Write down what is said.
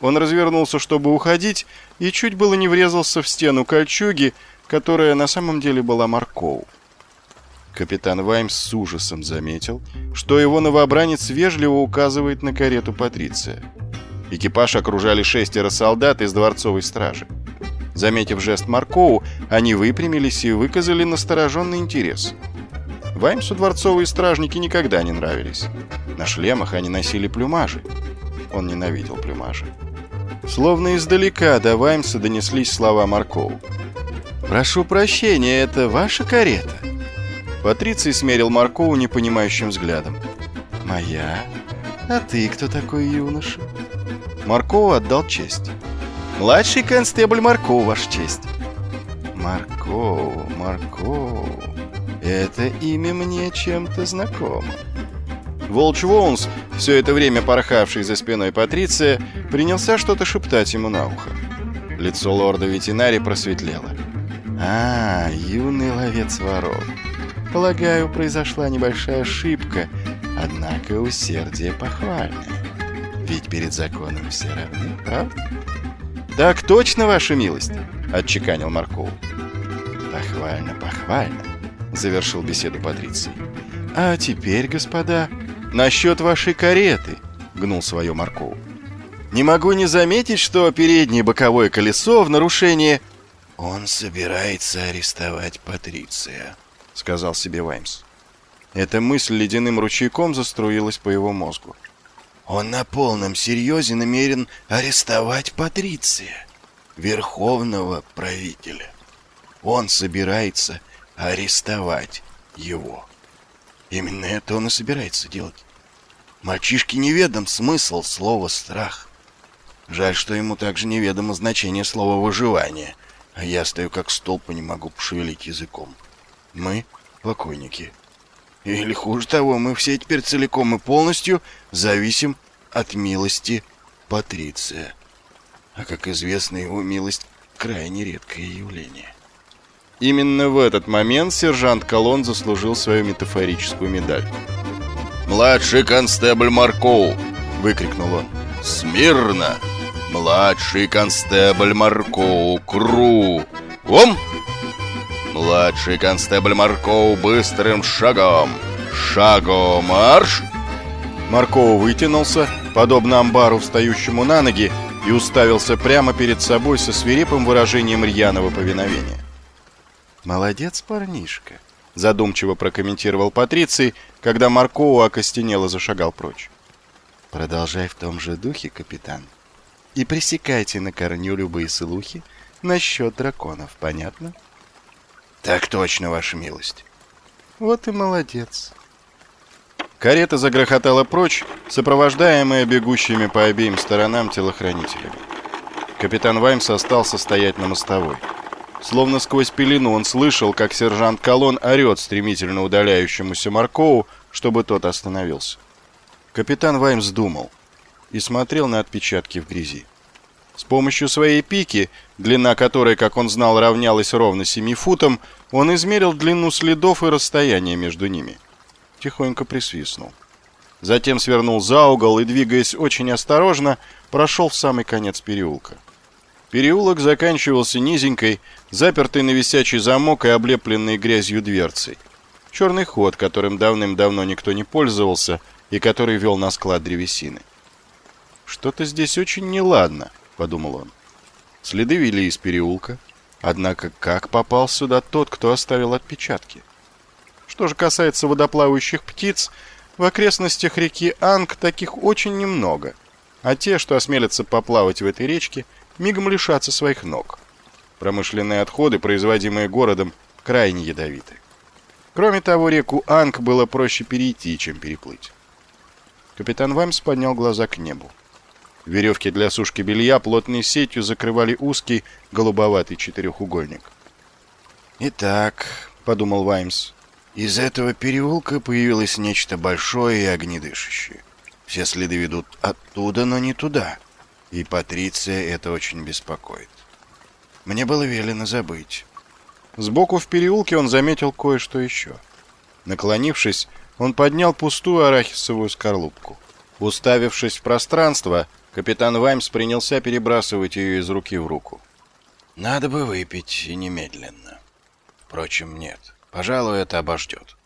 Он развернулся, чтобы уходить, и чуть было не врезался в стену кольчуги, которая на самом деле была Маркоу. Капитан Ваймс с ужасом заметил, что его новобранец вежливо указывает на карету Патриция. Экипаж окружали шестеро солдат из дворцовой стражи. Заметив жест Маркоу, они выпрямились и выказали настороженный интерес. Ваймсу дворцовые стражники никогда не нравились. На шлемах они носили плюмажи. Он ненавидел плюмажи. Словно издалека до Ваймса донеслись слова Маркоу. «Прошу прощения, это ваша карета?» Патриций смерил Маркоу непонимающим взглядом. «Моя? А ты кто такой юноша?» Маркоу отдал честь. «Младший констебль Маркоу, ваша честь». «Маркоу, Маркоу, это имя мне чем-то знакомо». Волч Воунс, все это время порхавший за спиной Патриция, принялся что-то шептать ему на ухо. Лицо лорда ветеринари просветлело. «А, юный ловец воров. Полагаю, произошла небольшая ошибка, однако усердие похвальное. Ведь перед законом все равны, правда?» «Так точно, ваша милость!» — отчеканил Марков. «Похвально, похвально!» — завершил беседу Патриций. «А теперь, господа, насчет вашей кареты!» — гнул свое Марков. «Не могу не заметить, что переднее боковое колесо в нарушение...» «Он собирается арестовать Патриция», — сказал себе Ваймс. Эта мысль ледяным ручейком заструилась по его мозгу. Он на полном серьезе намерен арестовать Патриция, верховного правителя. Он собирается арестовать его. Именно это он и собирается делать. Мальчишке неведом смысл слова «страх». Жаль, что ему также неведомо значение слова «выживание», а я стою как столб и не могу пошевелить языком. Мы — покойники. Или хуже того, мы все теперь целиком и полностью зависим от милости Патриция. А как известно, его милость крайне редкое явление. Именно в этот момент сержант Колон заслужил свою метафорическую медаль. «Младший констебль Маркоу!» — выкрикнул он. «Смирно! Младший констебль Маркоу! Кру! Ом!» Младший констебль Маркоу быстрым шагом. Шагом марш! Маркоу вытянулся, подобно амбару, встающему на ноги, и уставился прямо перед собой со свирепым выражением рьяного повиновения. «Молодец, парнишка», — задумчиво прокомментировал Патриций, когда Маркоу окостенело зашагал прочь. «Продолжай в том же духе, капитан, и пресекайте на корню любые слухи насчет драконов, понятно?» Так точно, ваша милость. Вот и молодец. Карета загрохотала прочь, сопровождаемая бегущими по обеим сторонам телохранителями. Капитан Ваймс остался стоять на мостовой. Словно сквозь пелену он слышал, как сержант Колон орет стремительно удаляющемуся Маркову, чтобы тот остановился. Капитан Ваймс думал и смотрел на отпечатки в грязи. С помощью своей пики, длина которой, как он знал, равнялась ровно 7 футам, он измерил длину следов и расстояние между ними. Тихонько присвистнул. Затем свернул за угол и, двигаясь очень осторожно, прошел в самый конец переулка. Переулок заканчивался низенькой, запертой на висячий замок и облепленной грязью дверцей. Черный ход, которым давным-давно никто не пользовался и который вел на склад древесины. Что-то здесь очень неладно подумал он. Следы вели из переулка. Однако как попал сюда тот, кто оставил отпечатки? Что же касается водоплавающих птиц, в окрестностях реки Анг таких очень немного, а те, что осмелятся поплавать в этой речке, мигом лишатся своих ног. Промышленные отходы, производимые городом, крайне ядовиты. Кроме того, реку Анг было проще перейти, чем переплыть. Капитан Ваймс поднял глаза к небу. Веревки для сушки белья плотной сетью закрывали узкий голубоватый четырехугольник. «Итак», — подумал Ваймс, — «из этого переулка появилось нечто большое и огнедышащее. Все следы ведут оттуда, но не туда. И Патриция это очень беспокоит. Мне было велено забыть». Сбоку в переулке он заметил кое-что еще. Наклонившись, он поднял пустую арахисовую скорлупку. Уставившись в пространство, Капитан Ваймс принялся перебрасывать ее из руки в руку. «Надо бы выпить и немедленно. Впрочем, нет. Пожалуй, это обождет.